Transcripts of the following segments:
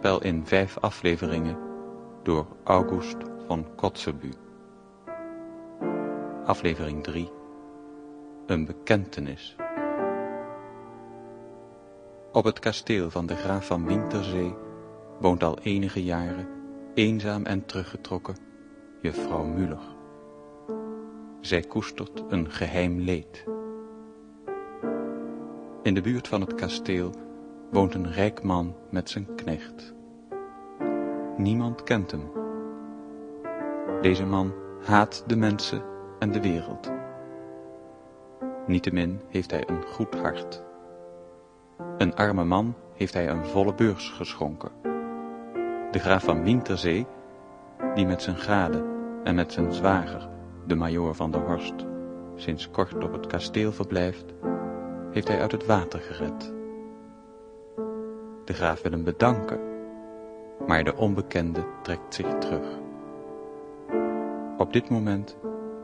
Toneelspel in vijf afleveringen door August van Kotzebue. Aflevering 3 Een bekentenis. Op het kasteel van de graaf van Winterzee woont al enige jaren, eenzaam en teruggetrokken, juffrouw Muller. Zij koestert een geheim leed. In de buurt van het kasteel woont een rijk man met zijn knecht. Niemand kent hem. Deze man haat de mensen en de wereld. Niettemin heeft hij een goed hart. Een arme man heeft hij een volle beurs geschonken. De graaf van Winterzee, die met zijn gade en met zijn zwager, de majoor van der Horst, sinds kort op het kasteel verblijft, heeft hij uit het water gered. De graaf wil hem bedanken, maar de onbekende trekt zich terug. Op dit moment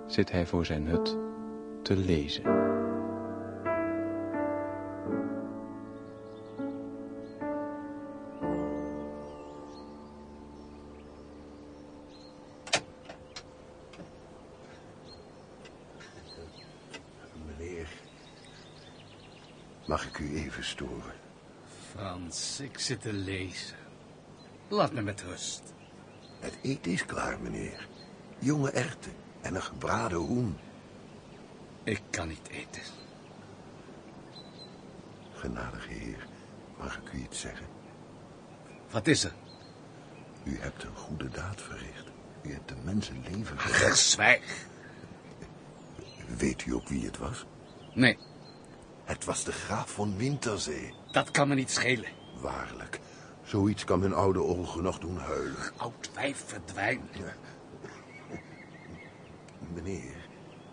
zit hij voor zijn hut te lezen. Mag ik u even storen? Frans, ik zit te lezen. Laat me met rust. Het eten is klaar, meneer. Jonge erwten en een gebraden hoen. Ik kan niet eten. Genadige heer, mag ik u iets zeggen? Wat is er? U hebt een goede daad verricht. U hebt een mensenleven gered. Ach, zwijg. Weet u ook wie het was? Nee, Het was de graaf van Winterzee. Dat kan me niet schelen. Waarlijk, zoiets kan mijn oude ogen nog doen huilen. Oud wijf verdwijn. Meneer,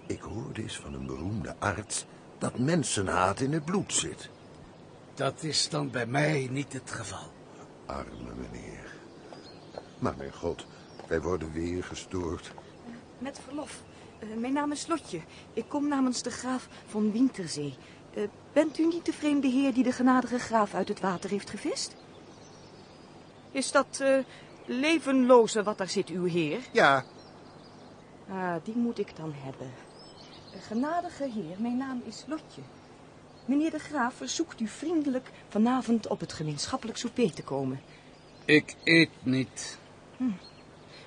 ik hoorde eens van een beroemde arts dat mensenhaat in het bloed zit. Dat is dan bij mij niet het geval. Arme meneer. Maar mijn god, wij worden weer gestoord. Met verlof. Eh, mijn naam is Lotje. Ik kom namens de graaf van Winterzee. Eh, bent u niet de vreemde heer die de genadige graaf uit het water heeft gevist? Is dat eh, levenloze wat daar zit, uw heer? Ja, Ah, die moet ik dan hebben. Genadige heer, mijn naam is Lotje. Meneer de graaf verzoekt u vriendelijk vanavond op het gemeenschappelijk souper te komen. Ik eet niet.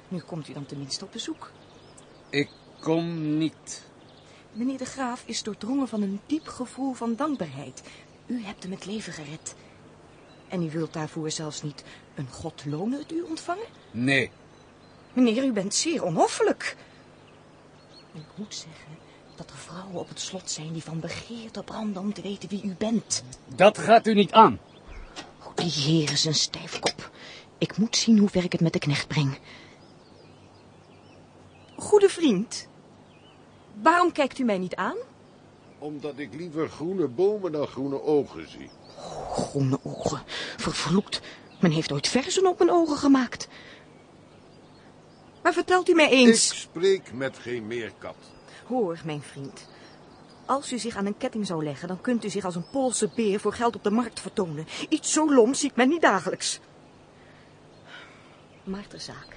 Nu komt u dan tenminste op bezoek. Ik kom niet. Meneer de Graaf is doordrongen van een diep gevoel van dankbaarheid. U hebt hem het leven gered. En u wilt daarvoor zelfs niet een god lonen het u ontvangen? Nee, Meneer, u bent zeer onhoffelijk. Ik moet zeggen dat er vrouwen op het slot zijn die van begeerte branden om te weten wie u bent. dat gaat u niet aan. Oh, die heer is een stijfkop. Ik moet zien hoe ver ik het met de knecht breng. Goede vriend, waarom kijkt u mij niet aan? Omdat ik liever groene bomen dan groene ogen zie. Groene ogen, vervloekt. Men heeft ooit verzen op mijn ogen gemaakt. Maar vertelt u mij Ik eens... spreek met geen meerkat. Hoor, mijn vriend. Als u zich aan een ketting zou leggen, dan kunt u zich als een Poolse beer voor geld op de markt vertonen. Iets zo loms ziet men niet dagelijks. Maar ter zake.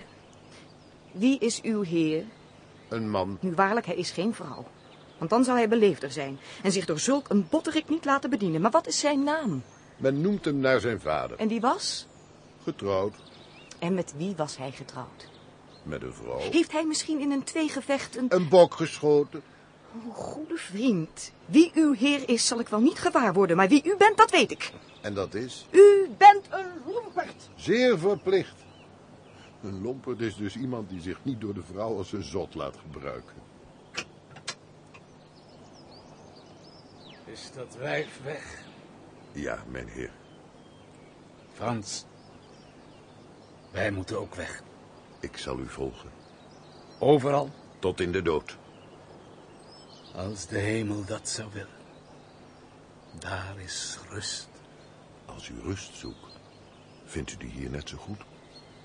Wie is uw heer? Een man. Nu waarlijk, hij is geen vrouw. Want dan zou hij beleefder zijn en zich door zulk een botterik niet laten bedienen. Maar wat is zijn naam? Men noemt hem naar zijn vader. En die was? Getrouwd En met wie was hij getrouwd? met een vrouw. Heeft hij misschien in een tweegevecht een... Een bok geschoten. Oh, goede vriend. Wie uw heer is, zal ik wel niet gewaar worden. Maar wie u bent, dat weet ik. En dat is U bent een lomperd. zeer verplicht. Een lomperd is dus iemand die zich niet door de vrouw als een zot laat gebruiken. Is dat wijf weg? ja, mijn heer. Frans, wij moeten ook weg. Ik zal u volgen. Overal, Tot in de dood. als de hemel dat zou willen. Daar is rust. Als u rust zoekt, vindt u die hier net zo goed?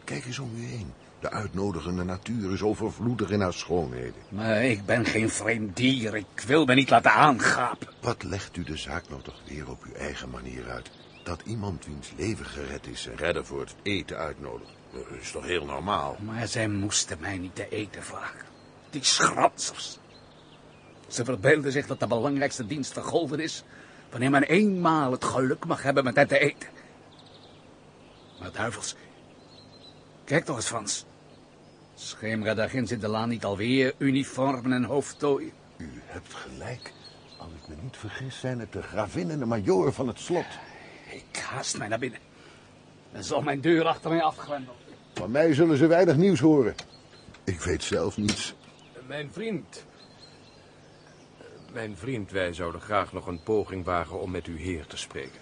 Kijk eens om u heen. De uitnodigende natuur is overvloedig in haar schoonheden. Maar ik ben geen vreemd dier. Ik wil me niet laten aangapen. Wat legt u de zaak nou toch weer op uw eigen manier uit? Dat iemand wiens leven gered is en redder voor het eten uitnodigt. Dat is toch heel normaal? Maar zij moesten mij niet te eten vragen. Die schransers. Ze verbeelden zich dat de belangrijkste dienst vergolden is... wanneer men eenmaal het geluk mag hebben met hen te eten. Maar duivels... Kijk toch eens, Frans. Schemeren daar ginds in de laan niet alweer uniformen en hoofdtooien. U hebt gelijk. Als ik me niet vergis zijn het de gravin en de majoor van het slot. Ik haast mij naar binnen. En zal mijn deur achter mij afgrendelen. Van mij zullen ze weinig nieuws horen. Ik weet zelf niets. Mijn vriend. Mijn vriend, wij zouden graag nog een poging wagen om met uw heer te spreken.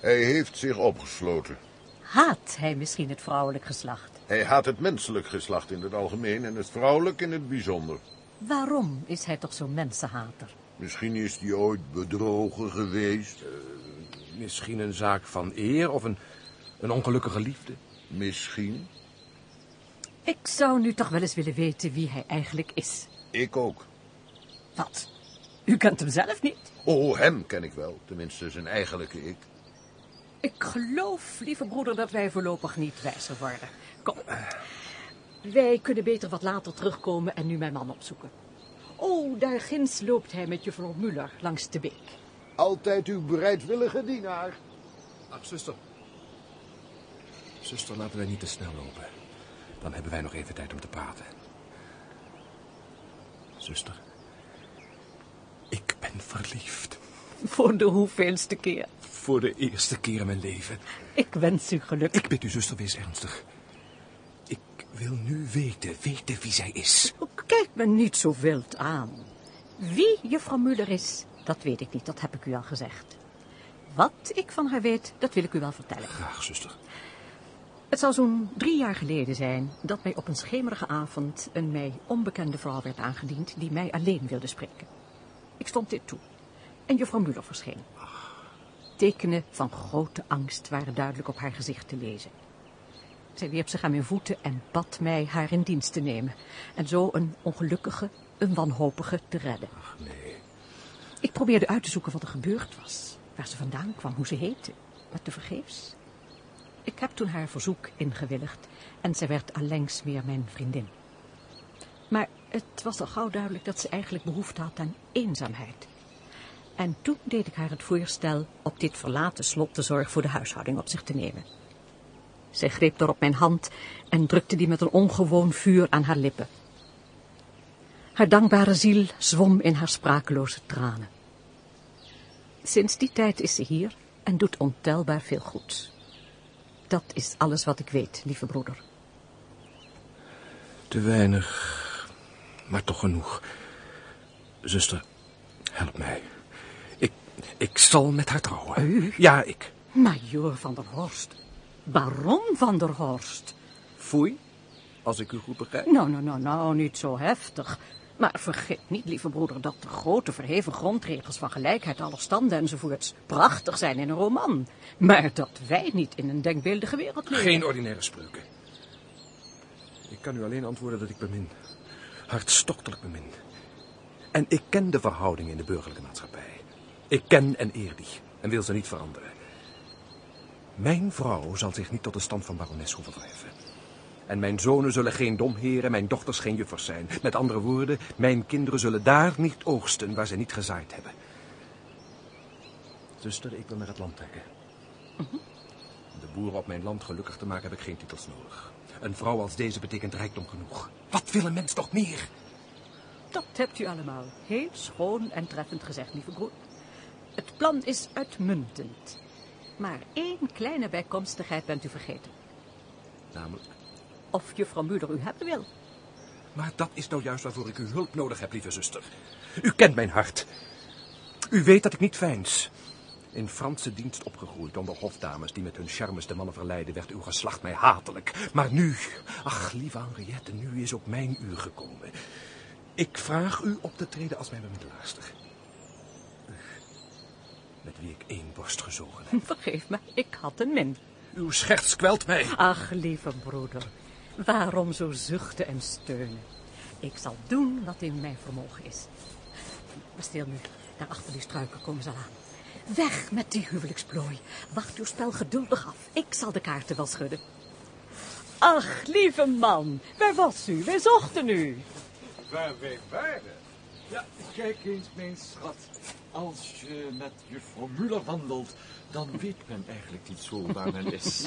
Hij heeft zich opgesloten. Haat hij misschien het vrouwelijk geslacht? Hij haat het menselijk geslacht in het algemeen en het vrouwelijk in het bijzonder. Waarom is hij toch zo'n mensenhater? Misschien is hij ooit bedrogen geweest. Misschien een zaak van eer of een, een ongelukkige liefde. Misschien. Ik zou nu toch wel eens willen weten wie hij eigenlijk is. Ik ook. Wat? U kent hem zelf niet? Oh, hem ken ik wel. Tenminste, zijn eigenlijke ik. Ik geloof, lieve broeder, dat wij voorlopig niet wijzer worden. Kom. Wij kunnen beter wat later terugkomen en nu mijn man opzoeken. Oh, daar ginds loopt hij met juffrouw Muller langs de beek. Altijd uw bereidwillige dienaar. Ach, zuster. Zuster, laten wij niet te snel lopen. Dan hebben wij nog even tijd om te praten. Zuster. Ik ben verliefd. Voor de hoeveelste keer. Voor de eerste keer in mijn leven. Ik wens u geluk. Ik bid u, zuster, wees ernstig. Ik wil nu weten, weten wie zij is. Kijk me niet zo wild aan. Wie juffrouw Muller is, dat weet ik niet, dat heb ik u al gezegd. Wat ik van haar weet, dat wil ik u wel vertellen. Graag, zuster. Het zal zo'n drie jaar geleden zijn dat mij op een schemerige avond een mij onbekende vrouw werd aangediend die mij alleen wilde spreken. Ik stond dit toe en juffrouw Muller verscheen. Tekenen van grote angst waren duidelijk op haar gezicht te lezen. Zij wierp zich aan mijn voeten en bad mij haar in dienst te nemen. En zo een ongelukkige, een wanhopige te redden. Ach, nee. Ik probeerde uit te zoeken wat er gebeurd was. Waar ze vandaan kwam, hoe ze heette. Maar tevergeefs. Ik heb toen haar verzoek ingewilligd. En zij werd allengs meer mijn vriendin. Maar het was al gauw duidelijk dat ze eigenlijk behoefte had aan eenzaamheid. En toen deed ik haar het voorstel op dit verlaten slot de zorg voor de huishouding op zich te nemen. Zij greep door op mijn hand en drukte die met een ongewoon vuur aan haar lippen. Haar dankbare ziel zwom in haar sprakeloze tranen. Sinds die tijd is ze hier en doet ontelbaar veel goeds. Dat is alles wat ik weet, lieve broeder. Te weinig, maar toch genoeg. Zuster, help mij. Ik, zal met haar trouwen. U? Ja, ik. Majoor van der Horst. Baron van der Horst. Foei, als ik u goed begrijp. Nou, nou, nou, nou, niet zo heftig. Maar vergeet niet, lieve broeder, dat de grote verheven grondregels van gelijkheid aller standen enzovoorts prachtig zijn in een roman. Maar dat wij niet in een denkbeeldige wereld leven. Geen ordinaire spreuken. Ik kan u alleen antwoorden dat ik bemin. Hartstochtelijk bemin. En ik ken de verhouding in de burgerlijke maatschappij. Ik ken en eer die en wil ze niet veranderen. Mijn vrouw zal zich niet tot de stand van barones hoeven verheffen. En mijn zonen zullen geen domheren, mijn dochters geen juffers zijn. Met andere woorden, mijn kinderen zullen daar niet oogsten waar ze niet gezaaid hebben. Zuster, ik wil naar het land trekken. Om de boeren op mijn land gelukkig te maken heb ik geen titels nodig. Een vrouw als deze betekent rijkdom genoeg. Wat wil een mens nog meer? Dat hebt u allemaal heel schoon en treffend gezegd, lieve broer. Het plan is uitmuntend. Maar één kleine bijkomstigheid bent u vergeten. Namelijk. Of juffrouw Muller u hebben wil. Maar dat is nou juist waarvoor ik uw hulp nodig heb, lieve zuster. U kent mijn hart. U weet dat ik niet veins. In Franse dienst opgegroeid onder hofdames die met hun charmes de mannen verleiden, werd uw geslacht mij hatelijk. Maar nu, ach, lieve Henriette, nu is ook mijn uur gekomen. Ik vraag u op te treden als mijn bemiddelaarster. Met wie ik één borst gezogen heb. Vergeef me, ik had een min. Uw scherts kwelt mij. Ach, lieve broeder, Waarom zo zuchten en steunen? Ik zal doen wat in mijn vermogen is. Maar stil nu, daar achter die struiken komen ze al aan. Weg met die huwelijksplooi. Wacht uw spel geduldig af. Ik zal de kaarten wel schudden. Ach, lieve man, waar was u? Wij zochten u. Waar wij waren? Ja, kijk eens, mijn schat. Als je met juffrouw Muller wandelt, dan weet men eigenlijk niet zo waar men is.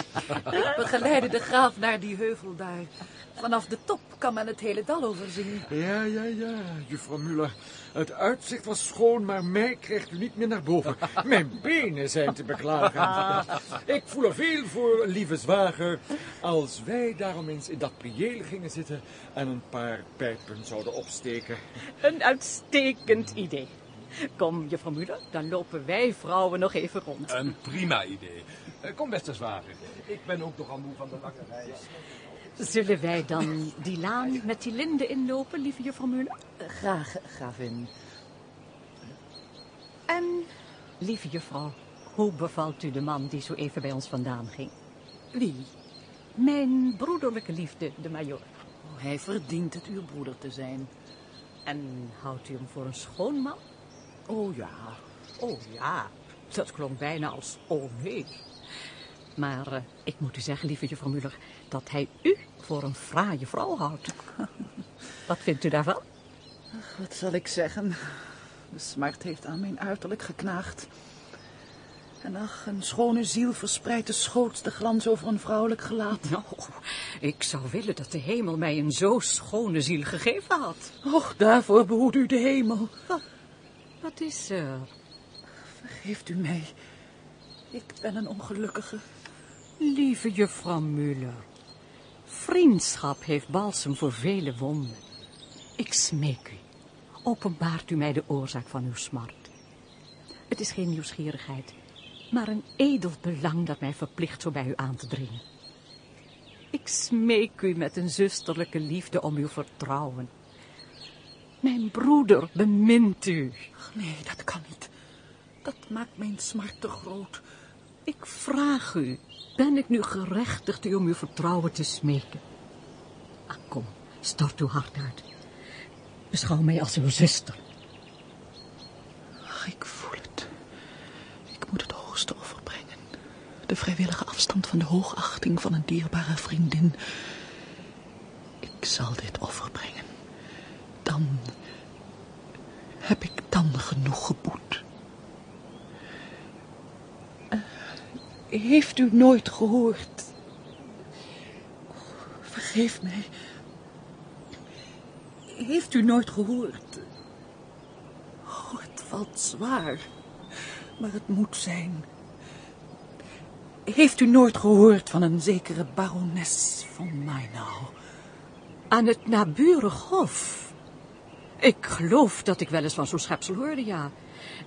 We geleiden de graaf naar die heuvel daar. Vanaf de top kan men het hele dal overzien. Ja, ja, ja, juffrouw Muller. Het uitzicht was schoon, maar mij krijgt u niet meer naar boven. Mijn benen zijn te beklagen. Ik voel er veel voor, lieve zwager, als wij daarom eens in dat priëel gingen zitten en een paar pijpen zouden opsteken. Een uitstekend idee. Kom, juffrouw Muller, dan lopen wij vrouwen nog even rond. Een prima idee. Eh, Kom, beste zwager. Ik ben ook nogal moe van de lange reis. Zullen wij dan die laan met die linden inlopen, lieve juffrouw Muller? Graag, gravin. En, lieve juffrouw, hoe bevalt u de man die zo even bij ons vandaan ging? Wie? Mijn broederlijke liefde, de majoor. Oh, hij verdient het uw broeder te zijn. En houdt u hem voor een schoon man? Oh ja. Oh ja, dat klonk bijna als oh nee. Maar eh, ik moet u zeggen, lieve juffrouw Muller, dat hij u voor een fraaie vrouw houdt. Wat vindt u daarvan? Wat zal ik zeggen? De smart heeft aan mijn uiterlijk geknaagd. En ach, een schone ziel verspreidt de schoonste glans over een vrouwelijk gelaat. Nou, ik zou willen dat de hemel mij een zo schone ziel gegeven had. Och, daarvoor behoedt u de hemel. Wat is er? Vergeeft u mij. Ik ben een ongelukkige. Lieve juffrouw Muller, vriendschap heeft balsem voor vele wonden. Ik smeek u, openbaart u mij de oorzaak van uw smart. Het is geen nieuwsgierigheid, maar een edel belang dat mij verplicht zo bij u aan te dringen. Ik smeek u met een zusterlijke liefde om uw vertrouwen. Mijn broeder bemint u. Ach, nee, dat kan niet. Dat maakt mijn smart te groot. Ik vraag u, ben ik nu gerechtigd u om uw vertrouwen te smeken? Ah, kom, stort uw hart uit. Beschouw mij als uw zuster. Ach, ik voel het. Ik moet het hoogste offer brengen. De vrijwillige afstand van de hoogachting van een dierbare vriendin. Ik zal dit offer brengen. Heb ik dan genoeg geboet. Eh, heeft u nooit gehoord? Vergeef mij. Heeft u nooit gehoord? Oh, het valt zwaar, maar het moet zijn. Heeft u nooit gehoord van een zekere barones van Mainau? Aan het naburig hof. Ik geloof dat ik wel eens van zo'n schepsel hoorde, ja.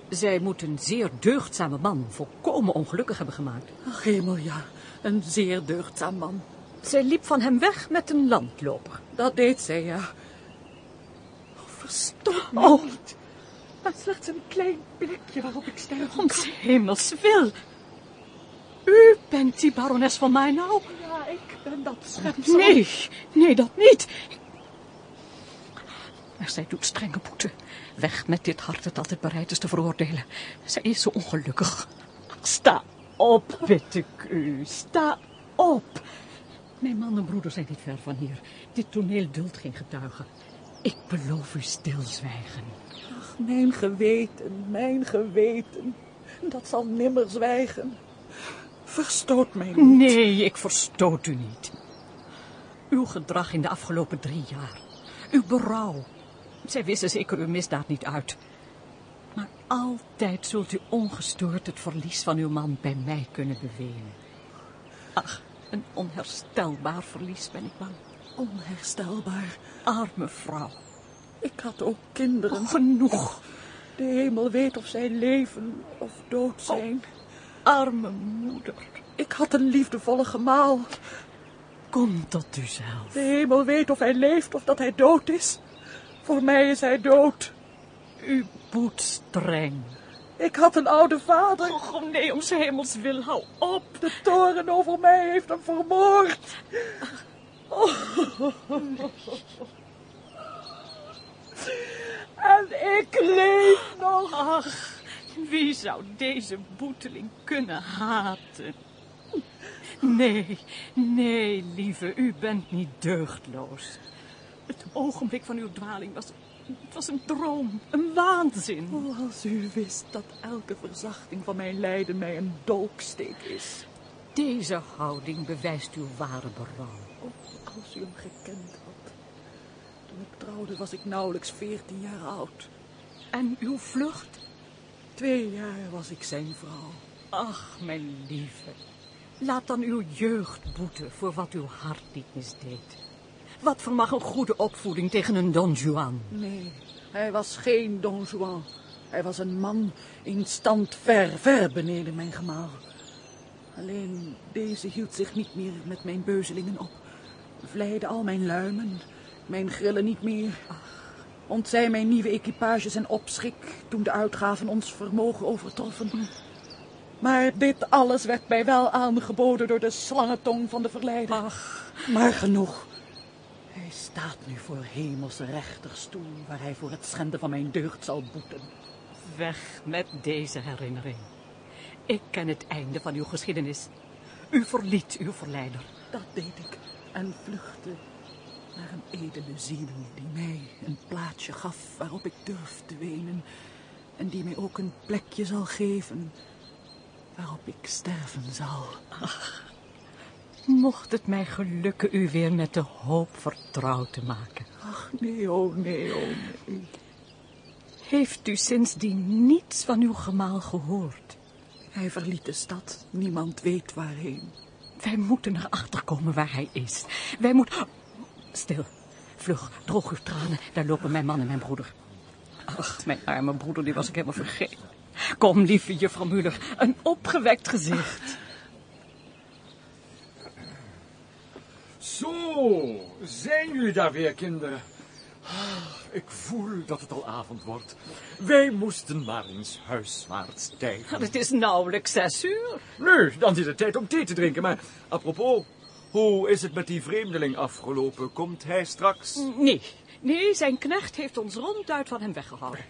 Zij moet een zeer deugdzame man volkomen ongelukkig hebben gemaakt. Ach, hemel, ja. Een zeer deugdzaam man. Zij liep van hem weg met een landloper. Dat deed zij, ja. Oh, verstoot me Oh. niet. Maar slechts een klein plekje waarop ik sterven Om hemels wil. U bent die barones van mij nou? Ja, ik ben dat schepsel. Nee, nee, dat niet. Maar zij doet strenge boete. Weg met dit hart dat altijd bereid is te veroordelen. Zij is zo ongelukkig. Sta op, bid ik u. Sta op. Mijn man en broeder zijn niet ver van hier. Dit toneel duldt geen getuigen. Ik beloof u stilzwijgen. Ach, mijn geweten, mijn geweten. Dat zal nimmer zwijgen. Verstoot mij niet. Nee, ik verstoot u niet. Uw gedrag in de afgelopen drie jaar. Uw berouw. Zij wissen zeker uw misdaad niet uit. Maar altijd zult u ongestoord het verlies van uw man bij mij kunnen bewenen. Ach, een onherstelbaar verlies ben ik bang. Onherstelbaar. Arme vrouw. Ik had ook kinderen. Genoeg. De hemel weet of zij leven of dood zijn. Arme moeder. Ik had een liefdevolle gemaal. Kom tot uzelf. De hemel weet of hij leeft of dat hij dood is. Voor mij is hij dood. U boet streng. Ik had een oude vader. Och, oh nee, om zijn hemels wil, hou op. De toren over mij heeft hem vermoord. Oh, En ik leef nog. Ach, wie zou deze boeteling kunnen haten? Nee, nee, lieve, u bent niet deugdloos. Het ogenblik van uw dwaling was, het was een droom, een waanzin. Oh, als u wist dat elke verzachting van mijn lijden mij een dolksteek is. Deze houding bewijst uw ware berouw. Oh, als u hem gekend had. Toen ik trouwde was ik nauwelijks veertien jaar oud. En uw vlucht? Twee jaar was ik zijn vrouw. Ach, mijn lieve. Laat dan uw jeugd boeten voor wat uw hart niet misdeed. Wat vermag een goede opvoeding tegen een Don Juan? Nee, hij was geen Don Juan. Hij was een man in stand ver, ver beneden mijn gemaal. Alleen deze hield zich niet meer met mijn beuzelingen op. Vleide al mijn luimen, mijn grillen niet meer. Ontzij mijn nieuwe equipages en opschik toen de uitgaven ons vermogen overtroffen. Maar dit alles werd mij wel aangeboden door de slangentong van de verleider. Ach, Maar genoeg. Staat nu voor hemelse rechterstoel, waar hij voor het schenden van mijn deugd zal boeten. weg met deze herinnering. Ik ken het einde van uw geschiedenis. U verliet uw verleider. Dat deed ik en vluchtte naar een edele ziel die mij een plaatsje gaf waarop ik durf te wenen en die mij ook een plekje zal geven waarop ik sterven zal. Mocht het mij gelukken u weer met de hoop vertrouwd te maken. Ach, nee, oh nee, oh nee. Heeft u sindsdien niets van uw gemaal gehoord? Hij verliet de stad, niemand weet waarheen. Wij moeten erachter komen waar hij is. Wij moeten... Stil, vlug, droog uw tranen. Daar lopen mijn man en mijn broeder. Ach, mijn arme broeder, die was ik helemaal vergeten. Kom, lieve juffrouw Muller, een opgewekt gezicht. Zo, zijn jullie daar weer, kinderen? Ah, Ik voel dat het al avond wordt. Wij moesten maar eens huiswaarts stijgen. Het is nauwelijks zes uur. Nu, dan is het tijd om thee te drinken. Maar apropos, hoe is het met die vreemdeling afgelopen? Komt hij straks? Nee, nee, zijn knecht heeft ons ronduit van hem weggehouden.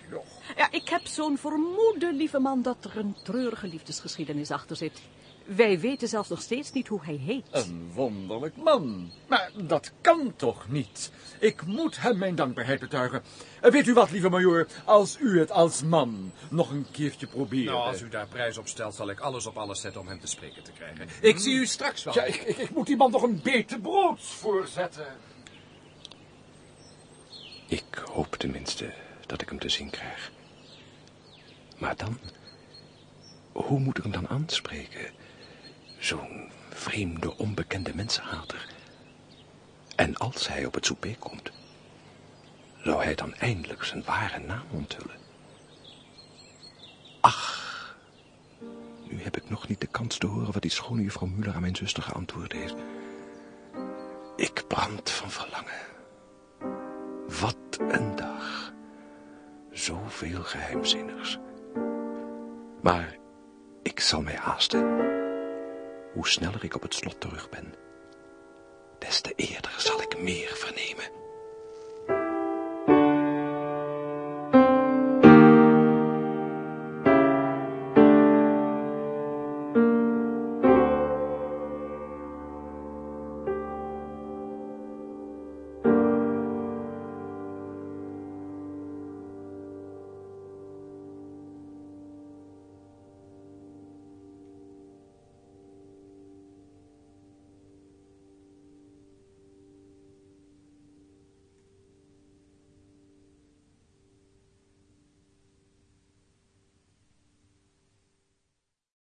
Ja, ik heb zo'n vermoeden, lieve man, dat er een treurige liefdesgeschiedenis achter zit. Wij weten zelfs nog steeds niet hoe hij heet. Een wonderlijk man. Maar dat kan toch niet? Ik moet hem mijn dankbaarheid betuigen. En Weet u wat, lieve majoor, als u het als man nog een keertje probeert. Nou, als u daar prijs op stelt, zal ik alles op alles zetten om hem te spreken te krijgen. Ik zie u straks wel. Ja, ik, ik, ik moet die man nog een beetje brood voorzetten. Ik hoop tenminste dat ik hem te zien krijg. Maar dan, hoe moet ik hem dan aanspreken? Zo'n vreemde, onbekende mensenhater. En als hij op het souper komt, zou hij dan eindelijk zijn ware naam onthullen? Ach, nu heb ik nog niet de kans te horen wat die schone juffrouw Muller aan mijn zuster geantwoord heeft. Ik brand van verlangen. Wat een dag. Zoveel geheimzinnigs. Maar ik zal mij haasten hoe sneller ik op het slot terug ben. Des te eerder zal ik meer vernemen.